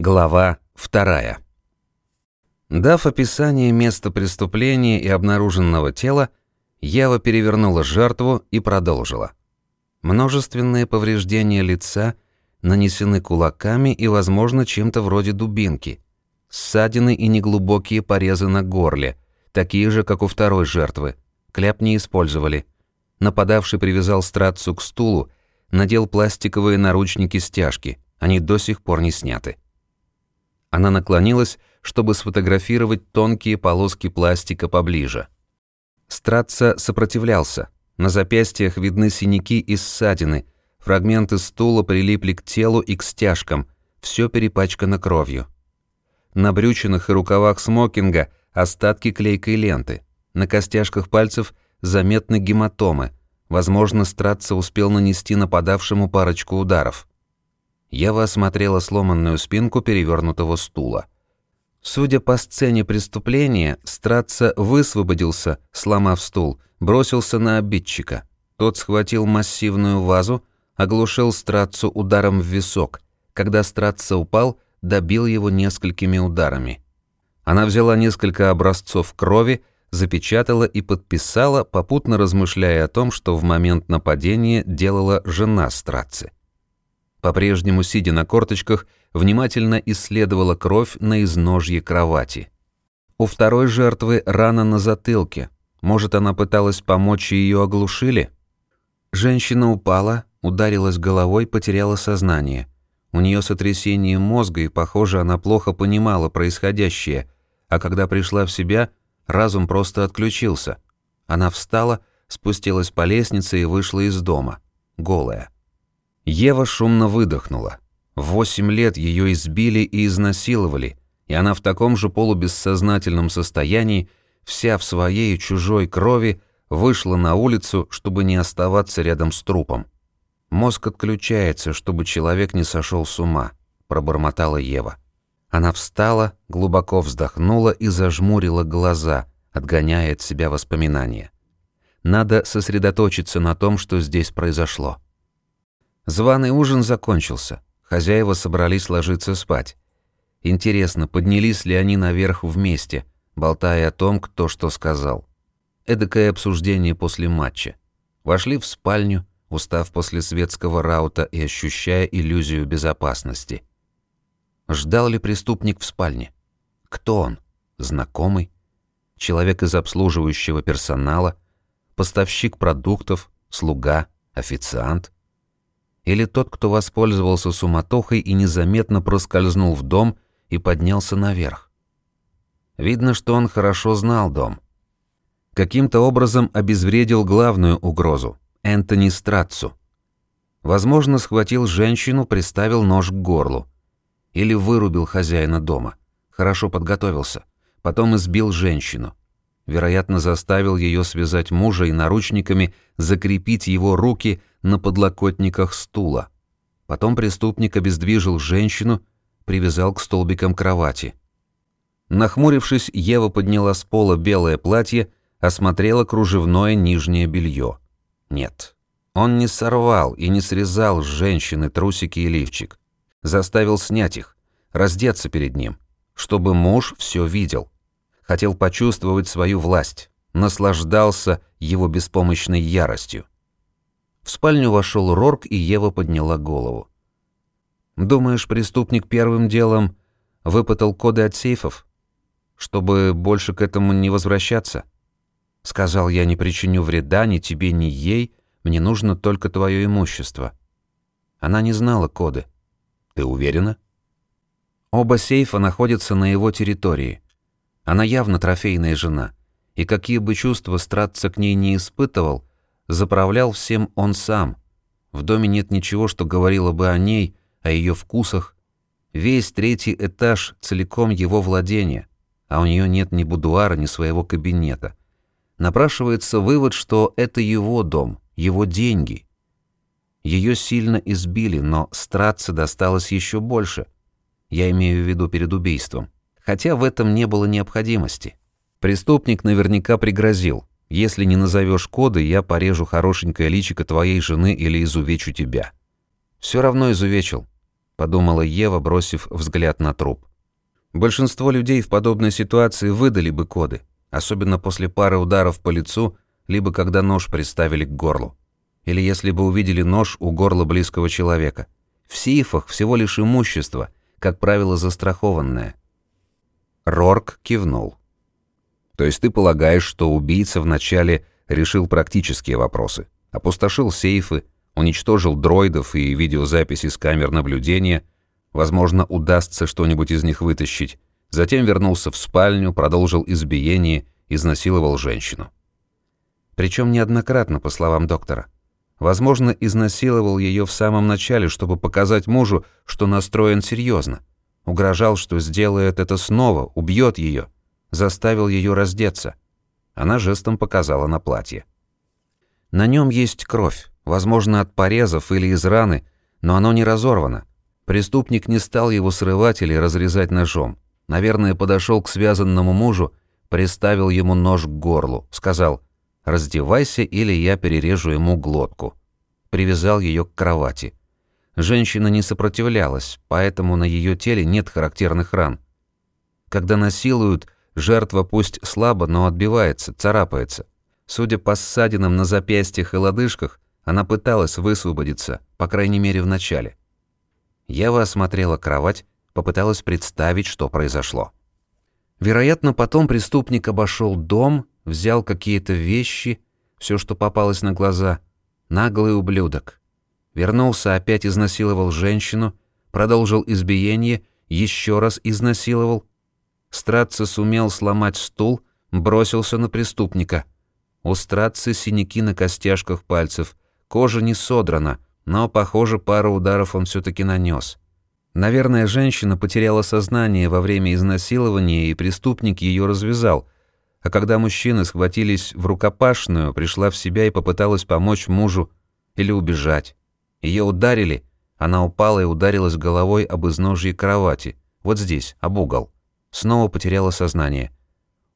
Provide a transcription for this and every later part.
Глава вторая. Дав описание места преступления и обнаруженного тела, Ева перевернула жертву и продолжила. Множественные повреждения лица нанесены кулаками и, возможно, чем-то вроде дубинки. Ссадины и неглубокие порезы на горле, такие же, как у второй жертвы. Кляп не использовали. Нападавший привязал страцу к стулу, надел пластиковые наручники-стяжки. Они до сих пор не сняты. Она наклонилась, чтобы сфотографировать тонкие полоски пластика поближе. Стратца сопротивлялся. На запястьях видны синяки и ссадины. Фрагменты стула прилипли к телу и к стяжкам. Все перепачкано кровью. На брючинах и рукавах смокинга остатки клейкой ленты. На костяшках пальцев заметны гематомы. Возможно, Стратца успел нанести нападавшему парочку ударов. Ева осмотрела сломанную спинку перевернутого стула. Судя по сцене преступления, Стратца высвободился, сломав стул, бросился на обидчика. Тот схватил массивную вазу, оглушил Страцу ударом в висок. Когда Стратца упал, добил его несколькими ударами. Она взяла несколько образцов крови, запечатала и подписала, попутно размышляя о том, что в момент нападения делала жена Страци по-прежнему сидя на корточках, внимательно исследовала кровь на изножье кровати. У второй жертвы рана на затылке. Может, она пыталась помочь и ее оглушили? Женщина упала, ударилась головой, потеряла сознание. У нее сотрясение мозга, и, похоже, она плохо понимала происходящее, а когда пришла в себя, разум просто отключился. Она встала, спустилась по лестнице и вышла из дома, голая. Ева шумно выдохнула. восемь лет ее избили и изнасиловали, и она в таком же полубессознательном состоянии, вся в своей чужой крови, вышла на улицу, чтобы не оставаться рядом с трупом. «Мозг отключается, чтобы человек не сошел с ума», – пробормотала Ева. Она встала, глубоко вздохнула и зажмурила глаза, отгоняя от себя воспоминания. Надо сосредоточиться на том, что здесь произошло. Званый ужин закончился. Хозяева собрались ложиться спать. Интересно, поднялись ли они наверх вместе, болтая о том, кто что сказал. Эдакое обсуждение после матча. Вошли в спальню, устав после светского раута и ощущая иллюзию безопасности. Ждал ли преступник в спальне? Кто он? Знакомый? Человек из обслуживающего персонала? Поставщик продуктов? Слуга? Официант? Или тот, кто воспользовался суматохой и незаметно проскользнул в дом и поднялся наверх. Видно, что он хорошо знал дом. Каким-то образом обезвредил главную угрозу – Энтони Страцу. Возможно, схватил женщину, приставил нож к горлу. Или вырубил хозяина дома. Хорошо подготовился. Потом избил женщину. Вероятно, заставил ее связать мужа и наручниками закрепить его руки – на подлокотниках стула. Потом преступник обездвижил женщину, привязал к столбикам кровати. Нахмурившись, Ева подняла с пола белое платье, осмотрела кружевное нижнее белье. Нет, он не сорвал и не срезал с женщины трусики и лифчик. Заставил снять их, раздеться перед ним, чтобы муж все видел. Хотел почувствовать свою власть, наслаждался его беспомощной яростью. В спальню вошел Рорк, и Ева подняла голову. «Думаешь, преступник первым делом выпытал коды от сейфов, чтобы больше к этому не возвращаться?» Сказал я, не причиню вреда ни тебе, ни ей, мне нужно только твое имущество. Она не знала коды. Ты уверена? Оба сейфа находятся на его территории. Она явно трофейная жена, и какие бы чувства Стратца к ней не испытывал, Заправлял всем он сам. В доме нет ничего, что говорило бы о ней, о ее вкусах. Весь третий этаж целиком его владение, а у нее нет ни будуара, ни своего кабинета. Напрашивается вывод, что это его дом, его деньги. Ее сильно избили, но Стратце досталось еще больше. Я имею в виду перед убийством. Хотя в этом не было необходимости. Преступник наверняка пригрозил. Если не назовешь коды, я порежу хорошенькое личико твоей жены или изувечу тебя. Все равно изувечил. подумала Ева, бросив взгляд на труп. Большинство людей в подобной ситуации выдали бы коды, особенно после пары ударов по лицу, либо когда нож приставили к горлу. Или если бы увидели нож у горла близкого человека. В сейфах всего лишь имущество, как правило, застрахованное. Рорк кивнул. То есть ты полагаешь, что убийца вначале решил практические вопросы, опустошил сейфы, уничтожил дроидов и видеозаписи с камер наблюдения, возможно, удастся что-нибудь из них вытащить, затем вернулся в спальню, продолжил избиение, изнасиловал женщину. Причем неоднократно, по словам доктора. Возможно, изнасиловал ее в самом начале, чтобы показать мужу, что настроен серьезно. Угрожал, что сделает это снова, убьет ее – заставил ее раздеться. Она жестом показала на платье. На нем есть кровь, возможно, от порезов или из раны, но оно не разорвано. Преступник не стал его срывать или разрезать ножом. Наверное, подошел к связанному мужу, приставил ему нож к горлу, сказал «раздевайся, или я перережу ему глотку». Привязал ее к кровати. Женщина не сопротивлялась, поэтому на ее теле нет характерных ран. Когда насилуют, Жертва пусть слабо, но отбивается, царапается. Судя по ссадинам на запястьях и лодыжках, она пыталась высвободиться, по крайней мере в начале. Ева осмотрела кровать, попыталась представить, что произошло. Вероятно, потом преступник обошел дом, взял какие-то вещи, все, что попалось на глаза. Наглый ублюдок. Вернулся, опять изнасиловал женщину, продолжил избиение, еще раз изнасиловал, Страци сумел сломать стул, бросился на преступника. У Страци синяки на костяшках пальцев, кожа не содрана, но, похоже, пару ударов он все-таки нанес. Наверное, женщина потеряла сознание во время изнасилования, и преступник ее развязал. А когда мужчины схватились в рукопашную, пришла в себя и попыталась помочь мужу или убежать. Ее ударили, она упала и ударилась головой об изножье кровати, вот здесь, об угол снова потеряла сознание.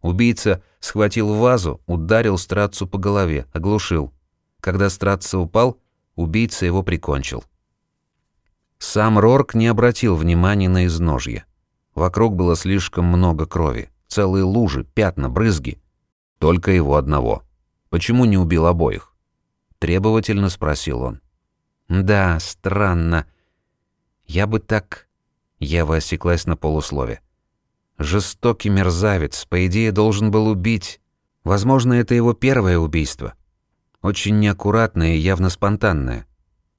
Убийца схватил вазу, ударил Страцу по голове, оглушил. Когда Страца упал, убийца его прикончил. Сам Рорк не обратил внимания на изножье. Вокруг было слишком много крови. Целые лужи, пятна, брызги. Только его одного. Почему не убил обоих? Требовательно спросил он. «Да, странно. Я бы так...» Ева осеклась на полуслове. Жестокий мерзавец, по идее, должен был убить. Возможно, это его первое убийство. Очень неаккуратное и явно спонтанное.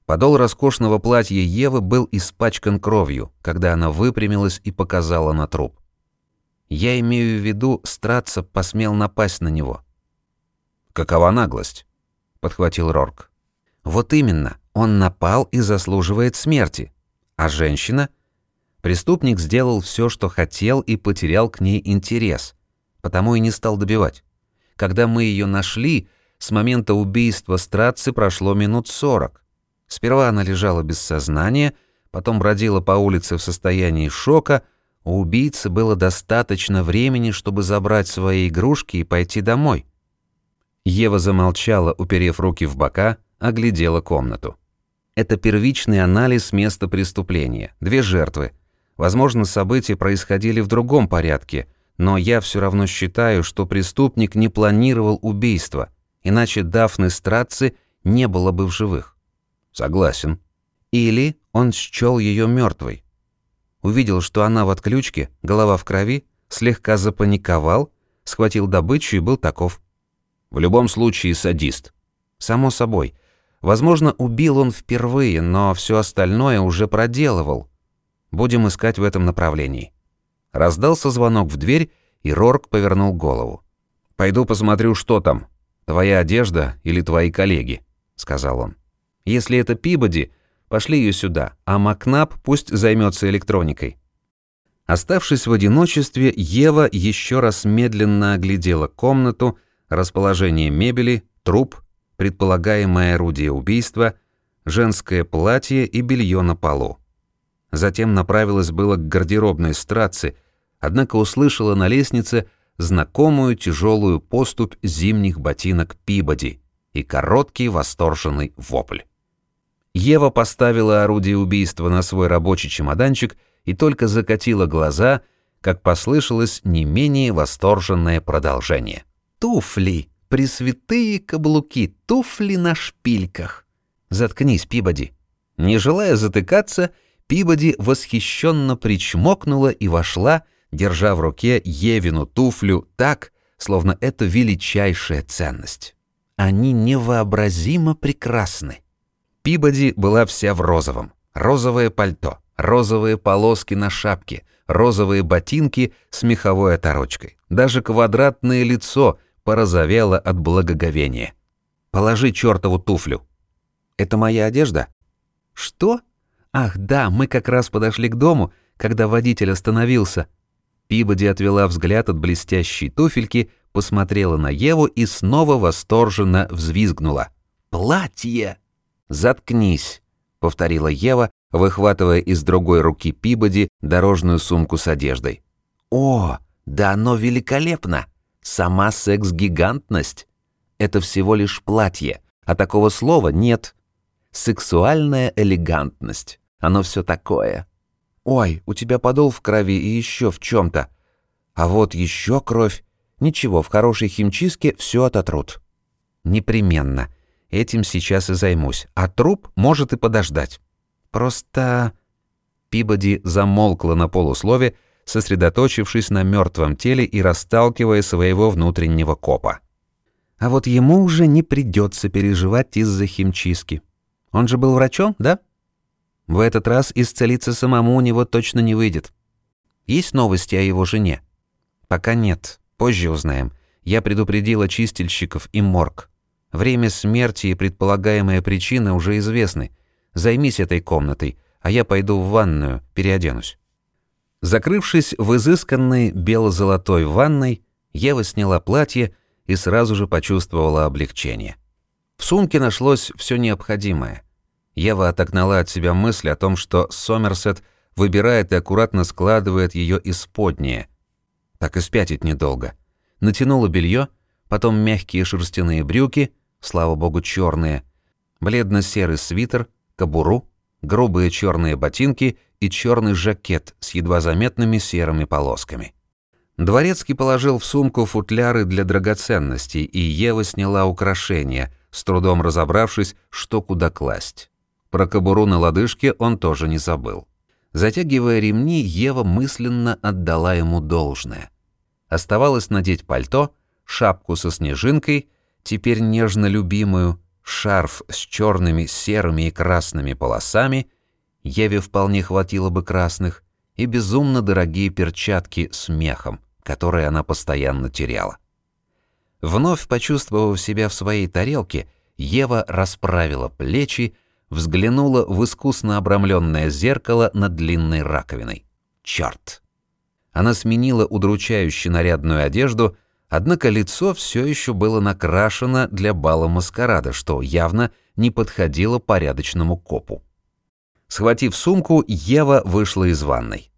Подол роскошного платья Евы был испачкан кровью, когда она выпрямилась и показала на труп. Я имею в виду, Страца посмел напасть на него. «Какова наглость?» — подхватил Рорк. «Вот именно, он напал и заслуживает смерти. А женщина Преступник сделал все, что хотел, и потерял к ней интерес, потому и не стал добивать. Когда мы ее нашли, с момента убийства Страци прошло минут сорок. Сперва она лежала без сознания, потом бродила по улице в состоянии шока, у убийцы было достаточно времени, чтобы забрать свои игрушки и пойти домой. Ева замолчала, уперев руки в бока, оглядела комнату. Это первичный анализ места преступления. Две жертвы — Возможно, события происходили в другом порядке, но я все равно считаю, что преступник не планировал убийство, иначе Дафны Страци не было бы в живых. Согласен. Или он счел ее мертвой. Увидел, что она в отключке, голова в крови, слегка запаниковал, схватил добычу и был таков. В любом случае садист. Само собой. Возможно, убил он впервые, но все остальное уже проделывал, Будем искать в этом направлении». Раздался звонок в дверь, и Рорк повернул голову. «Пойду посмотрю, что там. Твоя одежда или твои коллеги», — сказал он. «Если это Пибоди, пошли ее сюда, а Макнап пусть займется электроникой». Оставшись в одиночестве, Ева еще раз медленно оглядела комнату, расположение мебели, труп, предполагаемое орудие убийства, женское платье и белье на полу. Затем направилась было к гардеробной страце, однако услышала на лестнице знакомую тяжелую поступь зимних ботинок Пибоди и короткий восторженный вопль. Ева поставила орудие убийства на свой рабочий чемоданчик и только закатила глаза, как послышалось не менее восторженное продолжение. «Туфли! Пресвятые каблуки! Туфли на шпильках!» «Заткнись, Пибоди!» Не желая затыкаться, Пибоди восхищенно причмокнула и вошла, держа в руке Евину туфлю так, словно это величайшая ценность. Они невообразимо прекрасны. Пибоди была вся в розовом. Розовое пальто, розовые полоски на шапке, розовые ботинки с меховой оторочкой. Даже квадратное лицо порозовело от благоговения. «Положи чертову туфлю». «Это моя одежда?» «Что? Ах, да, мы как раз подошли к дому, когда водитель остановился». Пибоди отвела взгляд от блестящей туфельки, посмотрела на Еву и снова восторженно взвизгнула. «Платье!» «Заткнись», — повторила Ева, выхватывая из другой руки Пибоди дорожную сумку с одеждой. «О, да оно великолепно! Сама секс-гигантность! Это всего лишь платье, а такого слова нет. Сексуальная элегантность. Оно все такое. Ой, у тебя подол в крови и еще в чем-то. А вот еще кровь. Ничего, в хорошей химчистке все ототрут. Непременно. Этим сейчас и займусь. А труп может и подождать. Просто... Пибоди замолкла на полуслове, сосредоточившись на мертвом теле и расталкивая своего внутреннего копа. А вот ему уже не придется переживать из-за химчистки. Он же был врачом, да? В этот раз исцелиться самому у него точно не выйдет. Есть новости о его жене? Пока нет, позже узнаем. Я предупредила чистильщиков и морг. Время смерти и предполагаемая причина уже известны. Займись этой комнатой, а я пойду в ванную, переоденусь. Закрывшись в изысканной бело-золотой ванной, Ева сняла платье и сразу же почувствовала облегчение. В сумке нашлось все необходимое. Ева отогнала от себя мысль о том, что Сомерсет выбирает и аккуратно складывает ее исподнее. Так и спятить недолго. Натянула белье, потом мягкие шерстяные брюки, слава богу, черные, бледно-серый свитер, кобуру, грубые черные ботинки и черный жакет с едва заметными серыми полосками. Дворецкий положил в сумку футляры для драгоценностей, и Ева сняла украшения, с трудом разобравшись, что куда класть. Про кобуру на лодыжке он тоже не забыл. Затягивая ремни, Ева мысленно отдала ему должное. Оставалось надеть пальто, шапку со снежинкой, теперь нежно любимую, шарф с черными, серыми и красными полосами, Еве вполне хватило бы красных, и безумно дорогие перчатки с мехом, которые она постоянно теряла. Вновь почувствовав себя в своей тарелке, Ева расправила плечи, взглянула в искусно обрамленное зеркало над длинной раковиной. Черт! Она сменила удручающе нарядную одежду, однако лицо все еще было накрашено для бала маскарада, что явно не подходило порядочному копу. Схватив сумку, Ева вышла из ванной.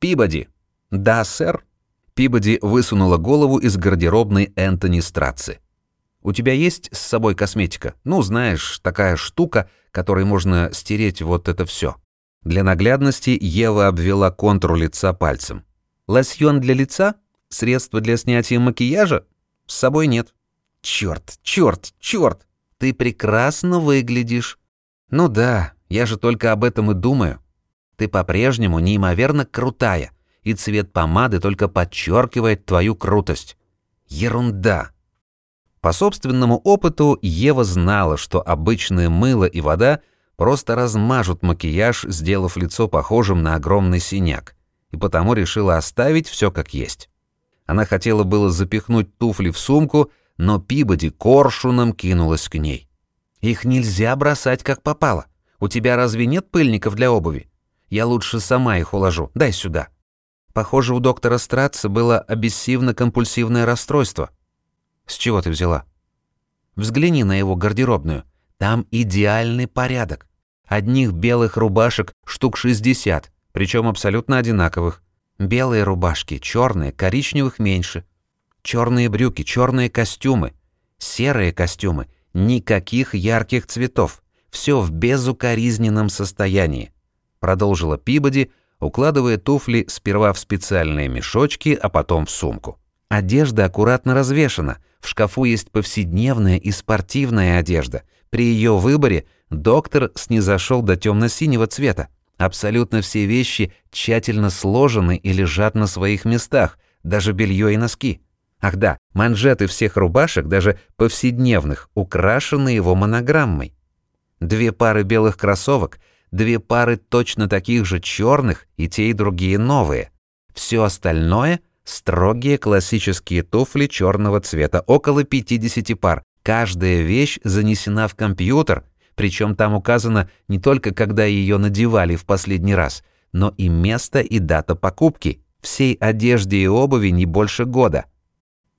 «Пибоди!» «Да, сэр?» Пибоди высунула голову из гардеробной Энтони Страци. «У тебя есть с собой косметика? Ну, знаешь, такая штука, которой можно стереть вот это все. Для наглядности Ева обвела контур лица пальцем. «Лосьон для лица? Средство для снятия макияжа? С собой нет». «Черт, черт, черт! Ты прекрасно выглядишь». «Ну да, я же только об этом и думаю. Ты по-прежнему неимоверно крутая, и цвет помады только подчеркивает твою крутость. Ерунда. По собственному опыту Ева знала, что обычное мыло и вода просто размажут макияж, сделав лицо похожим на огромный синяк, и потому решила оставить все как есть. Она хотела было запихнуть туфли в сумку, но Пибоди коршуном кинулась к ней. «Их нельзя бросать как попало. У тебя разве нет пыльников для обуви? Я лучше сама их уложу. Дай сюда». Похоже, у доктора Стратца было обессивно-компульсивное расстройство. С чего ты взяла? Взгляни на его гардеробную. Там идеальный порядок. Одних белых рубашек штук 60, причем абсолютно одинаковых. Белые рубашки, черные, коричневых меньше. Черные брюки, черные костюмы. Серые костюмы. Никаких ярких цветов. Все в безукоризненном состоянии, продолжила Пибоди, укладывая туфли сперва в специальные мешочки, а потом в сумку. Одежда аккуратно развешана. В шкафу есть повседневная и спортивная одежда. При ее выборе доктор снизошел до темно-синего цвета. Абсолютно все вещи тщательно сложены и лежат на своих местах, даже белье и носки. Ах да, манжеты всех рубашек, даже повседневных, украшены его монограммой. Две пары белых кроссовок, две пары точно таких же черных и те и другие новые. Все остальное — строгие классические туфли черного цвета, около 50 пар. Каждая вещь занесена в компьютер, причем там указано не только когда ее надевали в последний раз, но и место и дата покупки. Всей одежде и обуви не больше года.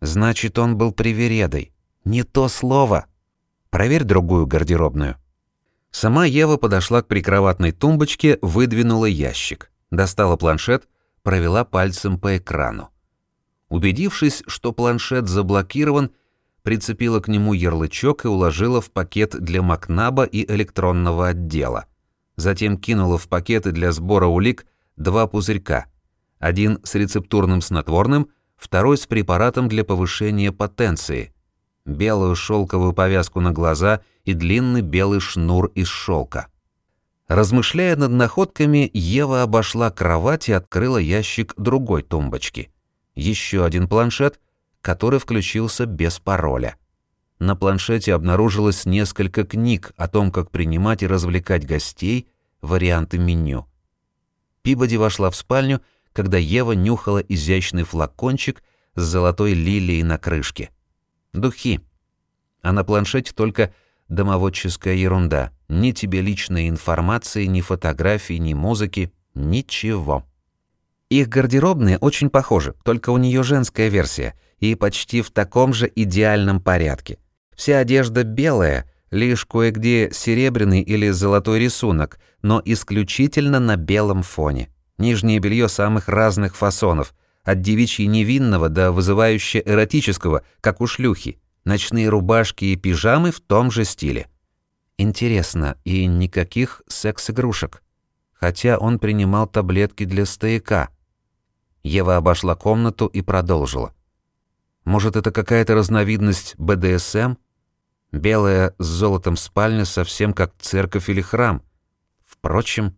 Значит, он был привередой. Не то слово. Проверь другую гардеробную. Сама Ева подошла к прикроватной тумбочке, выдвинула ящик, достала планшет, провела пальцем по экрану. Убедившись, что планшет заблокирован, прицепила к нему ярлычок и уложила в пакет для Макнаба и электронного отдела. Затем кинула в пакеты для сбора улик два пузырька. Один с рецептурным снотворным, второй с препаратом для повышения потенции, белую шелковую повязку на глаза и длинный белый шнур из шелка. Размышляя над находками, Ева обошла кровать и открыла ящик другой тумбочки. Еще один планшет, который включился без пароля. На планшете обнаружилось несколько книг о том, как принимать и развлекать гостей, варианты меню. Пибоди вошла в спальню когда Ева нюхала изящный флакончик с золотой лилией на крышке. Духи. А на планшете только домоводческая ерунда. Ни тебе личной информации, ни фотографий, ни музыки, ничего. Их гардеробные очень похожи, только у нее женская версия, и почти в таком же идеальном порядке. Вся одежда белая, лишь кое-где серебряный или золотой рисунок, но исключительно на белом фоне. Нижнее белье самых разных фасонов, от девичьи невинного до вызывающе эротического, как у шлюхи. Ночные рубашки и пижамы в том же стиле. Интересно, и никаких секс-игрушек. Хотя он принимал таблетки для стояка. Ева обошла комнату и продолжила. Может, это какая-то разновидность БДСМ? Белая с золотом спальня совсем как церковь или храм. Впрочем,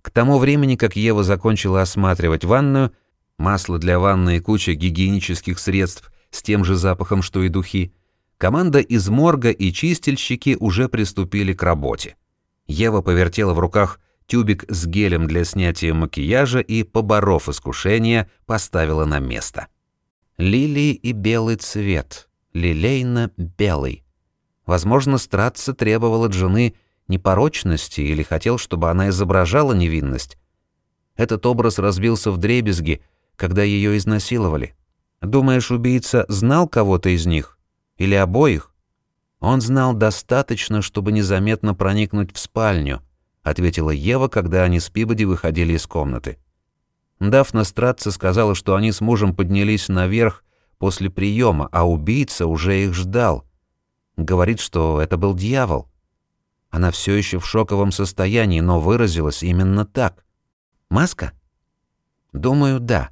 к тому времени, как Ева закончила осматривать ванную, масло для ванны и куча гигиенических средств с тем же запахом, что и духи, команда из морга и чистильщики уже приступили к работе. Ева повертела в руках тюбик с гелем для снятия макияжа и, поборов искушение, поставила на место. Лилии и белый цвет, лилейно-белый. Возможно, Стратца требовал от жены непорочности или хотел, чтобы она изображала невинность. Этот образ разбился в дребезги, когда ее изнасиловали. Думаешь, убийца знал кого-то из них? Или обоих? Он знал достаточно, чтобы незаметно проникнуть в спальню, ответила Ева, когда они с Пибоди выходили из комнаты. Дафна Стратца сказала, что они с мужем поднялись наверх после приема, а убийца уже их ждал. Говорит, что это был дьявол. Она все еще в шоковом состоянии, но выразилась именно так. Маска? Думаю, да.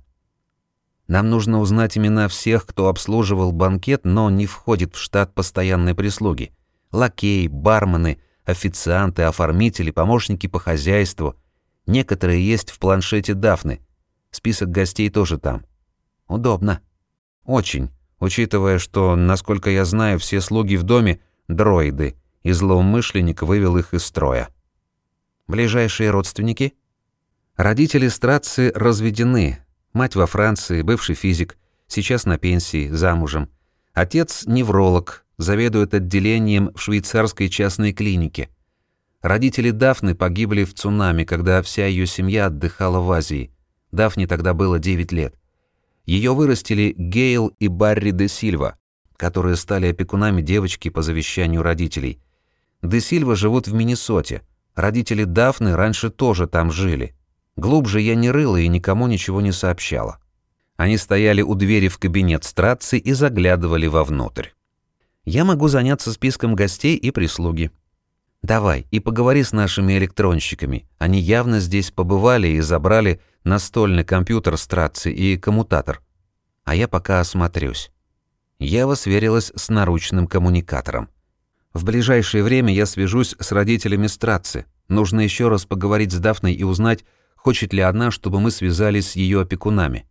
Нам нужно узнать имена всех, кто обслуживал банкет, но не входит в штат постоянной прислуги. Лакеи, бармены, официанты, оформители, помощники по хозяйству. Некоторые есть в планшете Дафны. Список гостей тоже там. Удобно. Очень, учитывая, что, насколько я знаю, все слуги в доме — дроиды — и злоумышленник вывел их из строя. Ближайшие родственники? Родители Страци разведены. Мать во Франции, бывший физик, сейчас на пенсии, замужем. Отец – невролог, заведует отделением в швейцарской частной клинике. Родители Дафны погибли в цунами, когда вся ее семья отдыхала в Азии. Дафне тогда было 9 лет. Ее вырастили Гейл и Барри де Сильва, которые стали опекунами девочки по завещанию родителей. Де Сильва живут в Миннесоте. Родители Дафны раньше тоже там жили. Глубже я не рыла и никому ничего не сообщала. Они стояли у двери в кабинет Страци и заглядывали вовнутрь. Я могу заняться списком гостей и прислуги. Давай и поговори с нашими электронщиками. Они явно здесь побывали и забрали настольный компьютер с и коммутатор. А я пока осмотрюсь. Ева сверилась с наручным коммуникатором. В ближайшее время я свяжусь с родителями Страци. Нужно еще раз поговорить с Дафной и узнать, хочет ли она, чтобы мы связались с ее опекунами.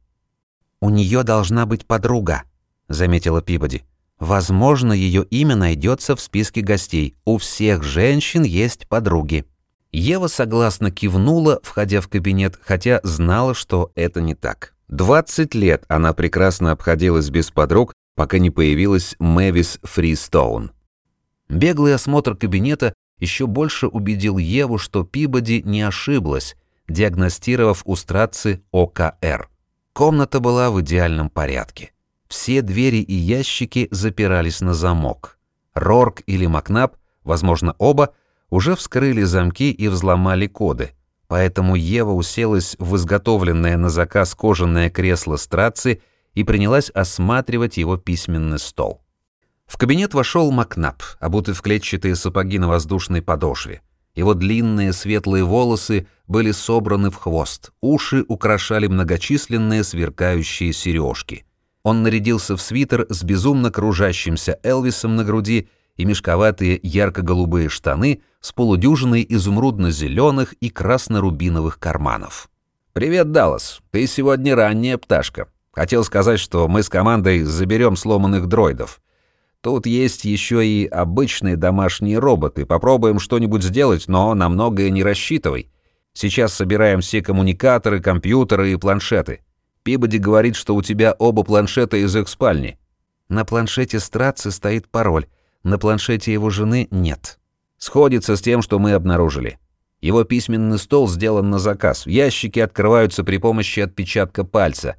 «У нее должна быть подруга», — заметила Пибоди. «Возможно, ее имя найдется в списке гостей. У всех женщин есть подруги». Ева согласно кивнула, входя в кабинет, хотя знала, что это не так. 20 лет она прекрасно обходилась без подруг, пока не появилась Мэвис Фристоун. Беглый осмотр кабинета еще больше убедил Еву, что Пибоди не ошиблась, диагностировав у Страци ОКР. Комната была в идеальном порядке. Все двери и ящики запирались на замок. Рорк или Макнаб, возможно оба, уже вскрыли замки и взломали коды, поэтому Ева уселась в изготовленное на заказ кожаное кресло Страци и принялась осматривать его письменный стол. В кабинет вошел Макнап, обутый в клетчатые сапоги на воздушной подошве. Его длинные светлые волосы были собраны в хвост, уши украшали многочисленные сверкающие сережки. Он нарядился в свитер с безумно кружащимся Элвисом на груди и мешковатые ярко-голубые штаны с полудюжиной изумрудно-зеленых и красно-рубиновых карманов. «Привет, Даллас. Ты сегодня ранняя пташка. Хотел сказать, что мы с командой заберем сломанных дроидов. Тут есть еще и обычные домашние роботы. Попробуем что-нибудь сделать, но на многое не рассчитывай. Сейчас собираем все коммуникаторы, компьютеры и планшеты. Пибоди говорит, что у тебя оба планшета из их спальни. На планшете Страци стоит пароль, на планшете его жены нет. Сходится с тем, что мы обнаружили. Его письменный стол сделан на заказ. Ящики открываются при помощи отпечатка пальца.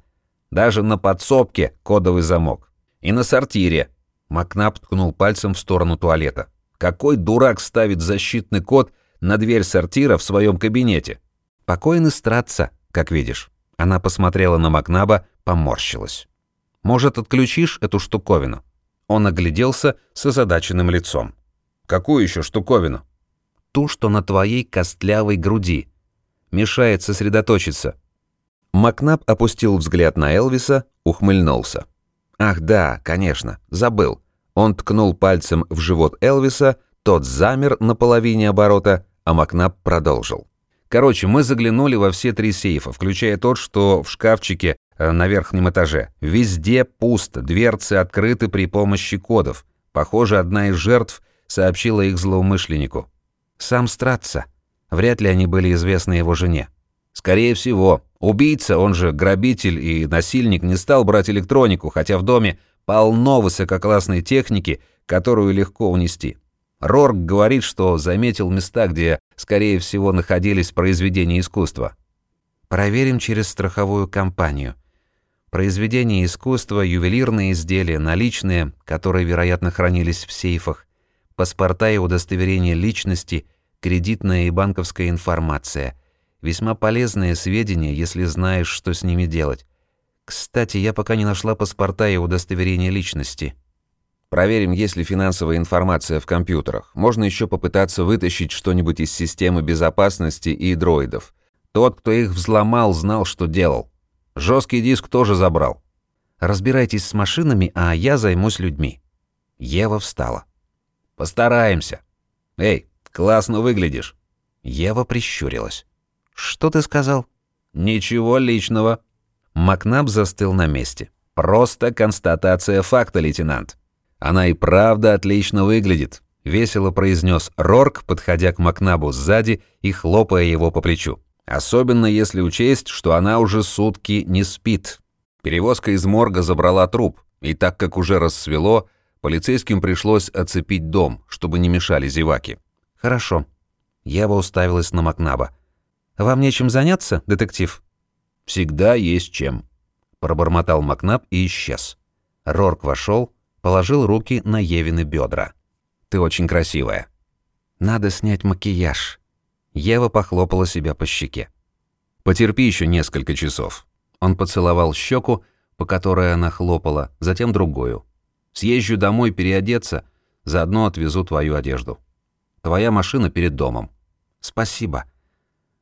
Даже на подсобке кодовый замок. И на сортире Макнап ткнул пальцем в сторону туалета. «Какой дурак ставит защитный код на дверь сортира в своем кабинете?» «Покойный Стратца, как видишь». Она посмотрела на Макнаба, поморщилась. «Может, отключишь эту штуковину?» Он огляделся с озадаченным лицом. «Какую еще штуковину?» «Ту, что на твоей костлявой груди. Мешает сосредоточиться». Макнаб опустил взгляд на Элвиса, ухмыльнулся. Ах да, конечно, забыл. Он ткнул пальцем в живот Элвиса, тот замер на половине оборота, а Макнаб продолжил. Короче, мы заглянули во все три сейфа, включая тот, что в шкафчике э, на верхнем этаже. Везде пусто, дверцы открыты при помощи кодов. Похоже, одна из жертв сообщила их злоумышленнику. Сам Стратца. Вряд ли они были известны его жене. Скорее всего, убийца, он же грабитель и насильник, не стал брать электронику, хотя в доме полно высококлассной техники, которую легко унести. Рорк говорит, что заметил места, где, скорее всего, находились произведения искусства. Проверим через страховую компанию. Произведения искусства, ювелирные изделия, наличные, которые, вероятно, хранились в сейфах, паспорта и удостоверения личности, кредитная и банковская информация – Весьма полезные сведения, если знаешь, что с ними делать. Кстати, я пока не нашла паспорта и удостоверения личности. Проверим, есть ли финансовая информация в компьютерах. Можно еще попытаться вытащить что-нибудь из системы безопасности и дроидов. Тот, кто их взломал, знал, что делал. Жесткий диск тоже забрал. Разбирайтесь с машинами, а я займусь людьми. Ева встала. Постараемся. Эй, классно выглядишь. Ева прищурилась. «Что ты сказал?» «Ничего личного». Макнаб застыл на месте. «Просто констатация факта, лейтенант. Она и правда отлично выглядит», — весело произнес Рорк, подходя к Макнабу сзади и хлопая его по плечу. «Особенно если учесть, что она уже сутки не спит. Перевозка из морга забрала труп, и так как уже рассвело, полицейским пришлось оцепить дом, чтобы не мешали зеваки». «Хорошо». Ева уставилась на Макнаба. «Вам нечем заняться, детектив?» «Всегда есть чем», — пробормотал Макнаб и исчез. Рорк вошел, положил руки на Евины бедра. «Ты очень красивая». «Надо снять макияж». Ева похлопала себя по щеке. «Потерпи еще несколько часов». Он поцеловал щеку, по которой она хлопала, затем другую. «Съезжу домой переодеться, заодно отвезу твою одежду». Твоя машина перед домом». «Спасибо.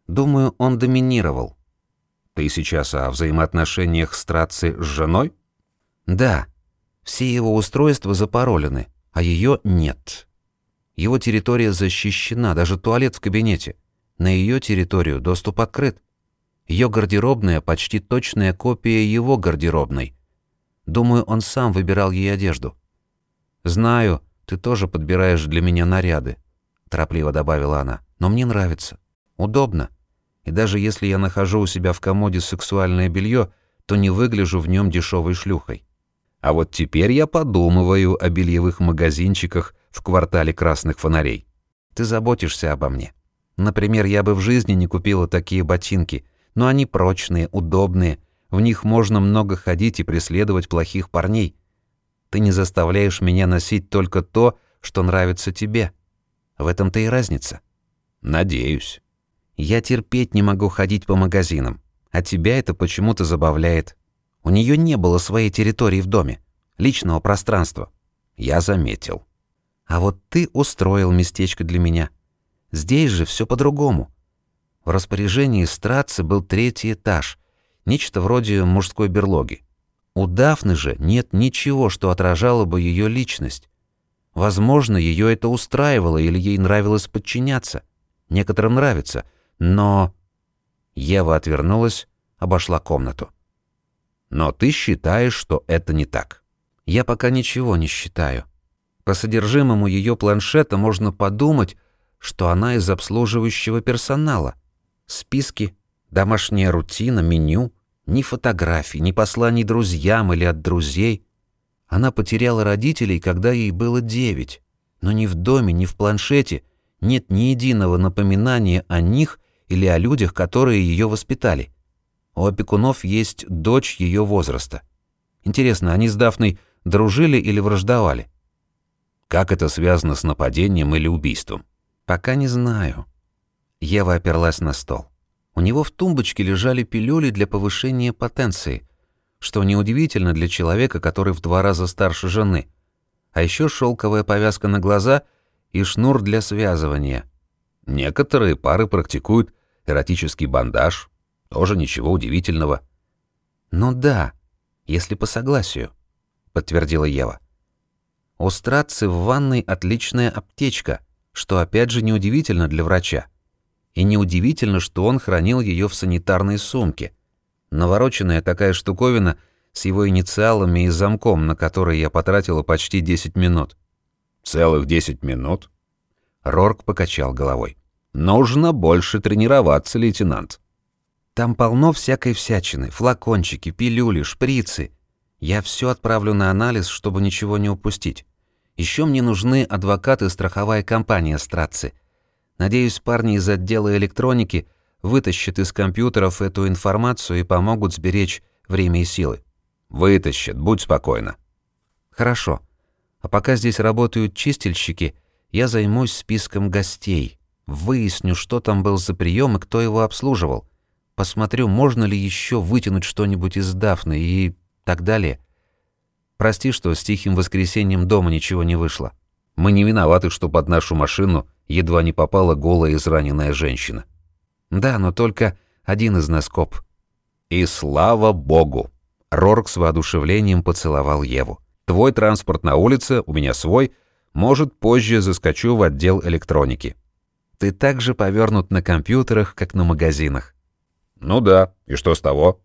Думаю, он доминировал». «Ты сейчас о взаимоотношениях Страци с женой?» «Да. Все его устройства запаролены, а ее нет. Его территория защищена, даже туалет в кабинете. На ее территорию доступ открыт. Ее гардеробная почти точная копия его гардеробной. Думаю, он сам выбирал ей одежду. Знаю, ты тоже подбираешь для меня наряды, торопливо добавила она. Но мне нравится. Удобно. И даже если я нахожу у себя в комоде сексуальное белье, то не выгляжу в нем дешевой шлюхой. А вот теперь я подумываю о бельевых магазинчиках в квартале красных фонарей. Ты заботишься обо мне. Например, я бы в жизни не купила такие ботинки, но они прочные, удобные, в них можно много ходить и преследовать плохих парней. Ты не заставляешь меня носить только то, что нравится тебе. В этом-то и разница. Надеюсь. Я терпеть не могу ходить по магазинам, а тебя это почему-то забавляет. У нее не было своей территории в доме, личного пространства. Я заметил. А вот ты устроил местечко для меня. Здесь же все по-другому. В распоряжении Страцы был третий этаж, нечто вроде мужской берлоги. У Дафны же нет ничего, что отражало бы ее личность. Возможно, ее это устраивало или ей нравилось подчиняться. Некоторым нравится, но... Ева отвернулась, обошла комнату. Но ты считаешь, что это не так? Я пока ничего не считаю. По содержимому ее планшета можно подумать, что она из обслуживающего персонала. Списки, домашняя рутина, меню, ни фотографий, ни посланий друзьям или от друзей. Она потеряла родителей, когда ей было девять. Но ни в доме, ни в планшете нет ни единого напоминания о них или о людях, которые ее воспитали. У опекунов есть дочь ее возраста. Интересно, они с Дафной дружили или враждовали? Как это связано с нападением или убийством? Пока не знаю. Ева оперлась на стол. У него в тумбочке лежали пилюли для повышения потенции, что неудивительно для человека, который в два раза старше жены. А еще шелковая повязка на глаза и шнур для связывания. Некоторые пары практикуют эротический бандаж, тоже ничего удивительного. «Ну да, если по согласию», — подтвердила Ева. «У Страци в ванной отличная аптечка, что опять же неудивительно для врача. И неудивительно, что он хранил ее в санитарной сумке. Навороченная такая штуковина с его инициалами и замком, на который я потратила почти 10 минут. «Целых 10 минут?» Рорк покачал головой. «Нужно больше тренироваться, лейтенант». «Там полно всякой всячины, флакончики, пилюли, шприцы. Я все отправлю на анализ, чтобы ничего не упустить. Еще мне нужны адвокаты страховая компания Страци. Надеюсь, парни из отдела электроники вытащат из компьютеров эту информацию и помогут сберечь время и силы. Вытащат, будь спокойна. Хорошо. А пока здесь работают чистильщики, я займусь списком гостей. Выясню, что там был за прием и кто его обслуживал. Посмотрю, можно ли еще вытянуть что-нибудь из Дафны и так далее. Прости, что с тихим воскресеньем дома ничего не вышло. Мы не виноваты, что под нашу машину едва не попала голая израненная женщина. Да, но только один из нас коп. И слава богу! Рорк с воодушевлением поцеловал Еву. Твой транспорт на улице, у меня свой. Может, позже заскочу в отдел электроники. Ты так же повернут на компьютерах, как на магазинах. Ну да, и что с того?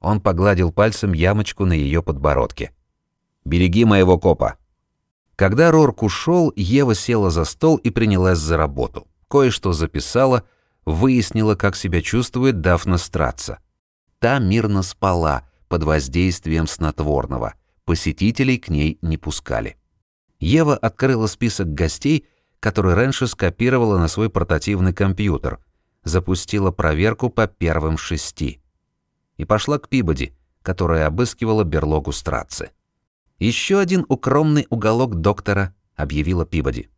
Он погладил пальцем ямочку на ее подбородке. Береги моего копа. Когда Рорк ушел, Ева села за стол и принялась за работу. Кое-что записала, выяснила, как себя чувствует Дафна Страца. Та мирно спала под воздействием снотворного. Посетителей к ней не пускали. Ева открыла список гостей, который раньше скопировала на свой портативный компьютер, запустила проверку по первым шести. И пошла к Пибоди, которая обыскивала берлогу Страцы. «Еще один укромный уголок доктора», — объявила Пибоди.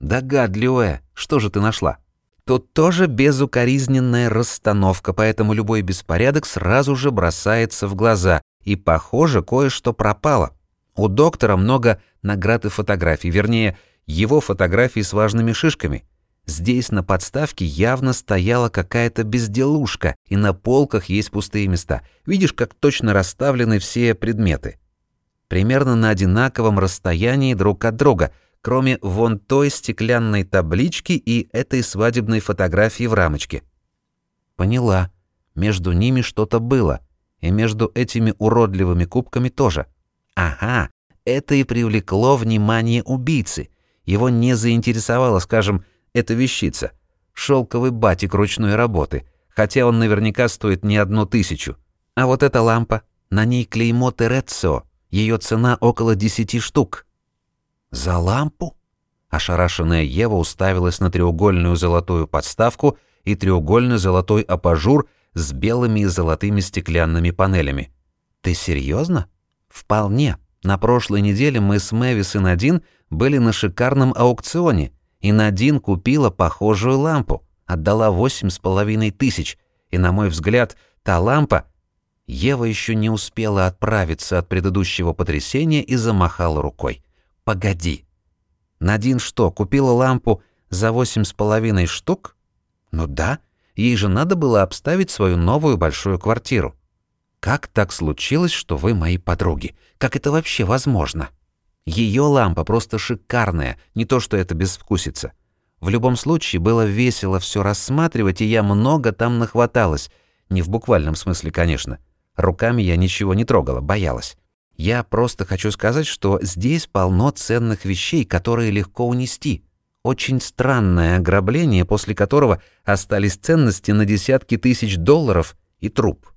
«Догадливая, что же ты нашла?» «Тут тоже безукоризненная расстановка, поэтому любой беспорядок сразу же бросается в глаза, и, похоже, кое-что пропало. У доктора много наград и фотографий, вернее, его фотографий с важными шишками. Здесь на подставке явно стояла какая-то безделушка, и на полках есть пустые места. Видишь, как точно расставлены все предметы. Примерно на одинаковом расстоянии друг от друга, кроме вон той стеклянной таблички и этой свадебной фотографии в рамочке. Поняла. Между ними что-то было. И между этими уродливыми кубками тоже. Ага, это и привлекло внимание убийцы. Его не заинтересовало, скажем, эта вещица. Шелковый батик ручной работы, хотя он наверняка стоит не одну тысячу. А вот эта лампа, на ней клеймо Терецо, ее цена около десяти штук. За лампу? Ошарашенная Ева уставилась на треугольную золотую подставку и треугольный золотой абажур с белыми и золотыми стеклянными панелями. «Ты серьезно? «Вполне. На прошлой неделе мы с Мэвис и Надин были на шикарном аукционе, и Надин купила похожую лампу, отдала восемь с половиной тысяч, и, на мой взгляд, та лампа... Ева еще не успела отправиться от предыдущего потрясения и замахала рукой. «Погоди. Надин что, купила лампу за восемь с половиной штук? Ну да, ей же надо было обставить свою новую большую квартиру. Как так случилось, что вы мои подруги? Как это вообще возможно?» Ее лампа просто шикарная, не то что это безвкусица. В любом случае было весело все рассматривать, и я много там нахваталась. Не в буквальном смысле, конечно. Руками я ничего не трогала, боялась. Я просто хочу сказать, что здесь полно ценных вещей, которые легко унести. Очень странное ограбление, после которого остались ценности на десятки тысяч долларов и труп.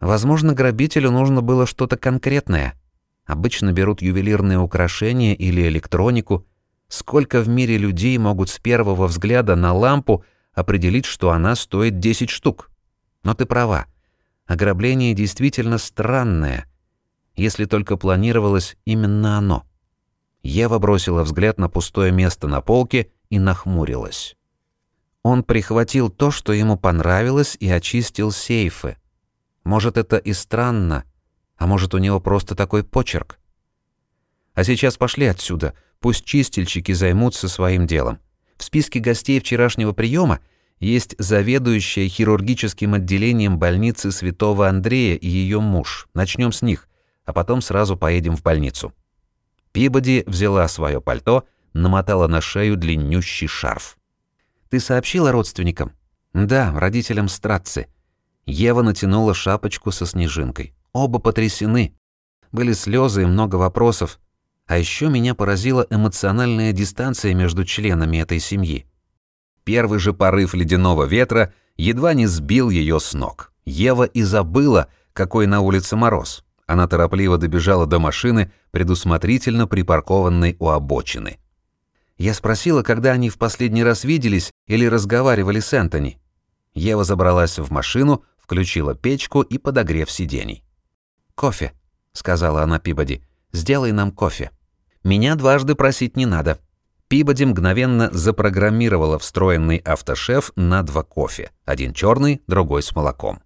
Возможно, грабителю нужно было что-то конкретное — Обычно берут ювелирные украшения или электронику. Сколько в мире людей могут с первого взгляда на лампу определить, что она стоит 10 штук? Но ты права. Ограбление действительно странное, если только планировалось именно оно. Ева бросила взгляд на пустое место на полке и нахмурилась. Он прихватил то, что ему понравилось, и очистил сейфы. Может, это и странно, а может, у него просто такой почерк? А сейчас пошли отсюда, пусть чистильщики займутся своим делом. В списке гостей вчерашнего приема есть заведующая хирургическим отделением больницы Святого Андрея и ее муж. Начнем с них, а потом сразу поедем в больницу. Пибоди взяла свое пальто, намотала на шею длиннющий шарф. «Ты сообщила родственникам?» «Да, родителям Страци». Ева натянула шапочку со снежинкой. Оба потрясены. Были слезы и много вопросов. А еще меня поразила эмоциональная дистанция между членами этой семьи. Первый же порыв ледяного ветра едва не сбил ее с ног. Ева и забыла, какой на улице мороз. Она торопливо добежала до машины, предусмотрительно припаркованной у обочины. Я спросила, когда они в последний раз виделись или разговаривали с Энтони. Ева забралась в машину, включила печку и подогрев сидений. «Кофе», — сказала она Пибоди. «Сделай нам кофе». Меня дважды просить не надо. Пибоди мгновенно запрограммировала встроенный автошеф на два кофе. Один черный, другой с молоком.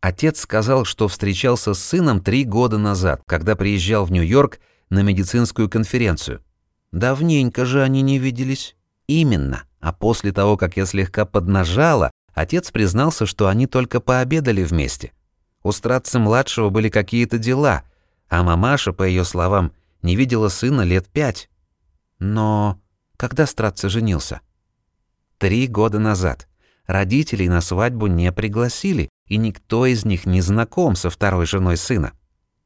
Отец сказал, что встречался с сыном три года назад, когда приезжал в Нью-Йорк на медицинскую конференцию. Давненько же они не виделись. Именно. А после того, как я слегка поднажала, отец признался, что они только пообедали вместе. У Стратца-младшего были какие-то дела, а мамаша, по ее словам, не видела сына лет пять. Но когда Стратца женился? Три года назад. Родителей на свадьбу не пригласили, и никто из них не знаком со второй женой сына.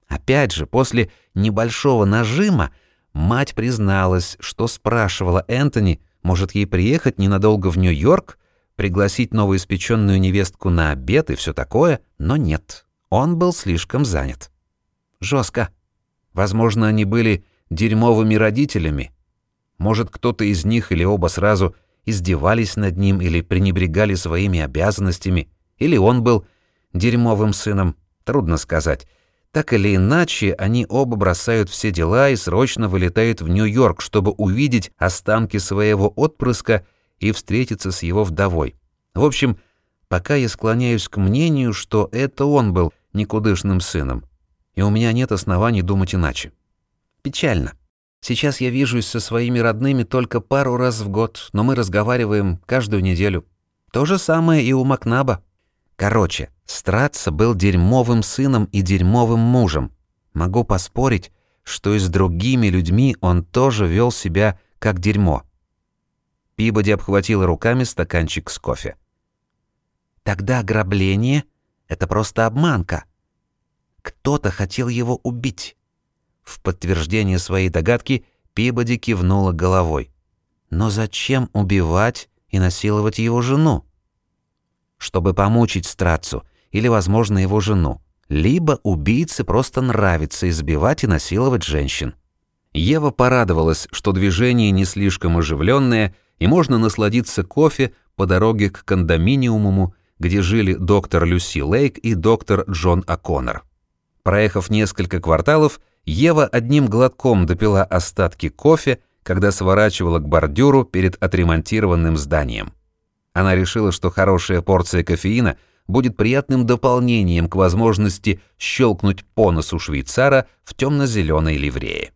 Опять же, после небольшого нажима мать призналась, что спрашивала Энтони, может ей приехать ненадолго в Нью-Йорк, пригласить новоиспеченную невестку на обед и все такое, но нет. Он был слишком занят. Жестко. Возможно, они были дерьмовыми родителями. Может, кто-то из них или оба сразу издевались над ним или пренебрегали своими обязанностями, или он был дерьмовым сыном, трудно сказать. Так или иначе, они оба бросают все дела и срочно вылетают в Нью-Йорк, чтобы увидеть останки своего отпрыска и встретиться с его вдовой. В общем, пока я склоняюсь к мнению, что это он был никудышным сыном, и у меня нет оснований думать иначе. Печально. Сейчас я вижусь со своими родными только пару раз в год, но мы разговариваем каждую неделю. То же самое и у Макнаба. Короче, Страца был дерьмовым сыном и дерьмовым мужем. Могу поспорить, что и с другими людьми он тоже вел себя как дерьмо. Пибоди обхватила руками стаканчик с кофе. Тогда ограбление — это просто обманка. Кто-то хотел его убить. В подтверждение своей догадки Пибоди кивнула головой. Но зачем убивать и насиловать его жену? Чтобы помучить Страцу или, возможно, его жену. Либо убийце просто нравится избивать и насиловать женщин. Ева порадовалась, что движение не слишком оживленное, и можно насладиться кофе по дороге к кондоминиуму, где жили доктор Люси Лейк и доктор Джон О'Коннор. Проехав несколько кварталов, Ева одним глотком допила остатки кофе, когда сворачивала к бордюру перед отремонтированным зданием. Она решила, что хорошая порция кофеина будет приятным дополнением к возможности щелкнуть по носу швейцара в темно-зеленой ливрее.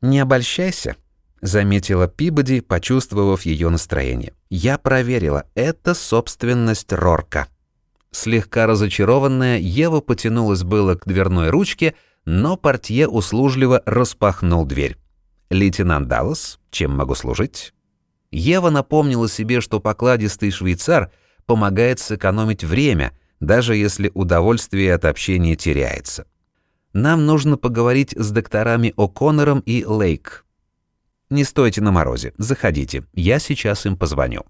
«Не обольщайся», — заметила Пибоди, почувствовав ее настроение. «Я проверила, это собственность Рорка». Слегка разочарованная, Ева потянулась было к дверной ручке, но портье услужливо распахнул дверь. «Лейтенант Даллас, чем могу служить?» Ева напомнила себе, что покладистый швейцар помогает сэкономить время, даже если удовольствие от общения теряется. Нам нужно поговорить с докторами О'Коннором и Лейк. Не стойте на морозе, заходите, я сейчас им позвоню.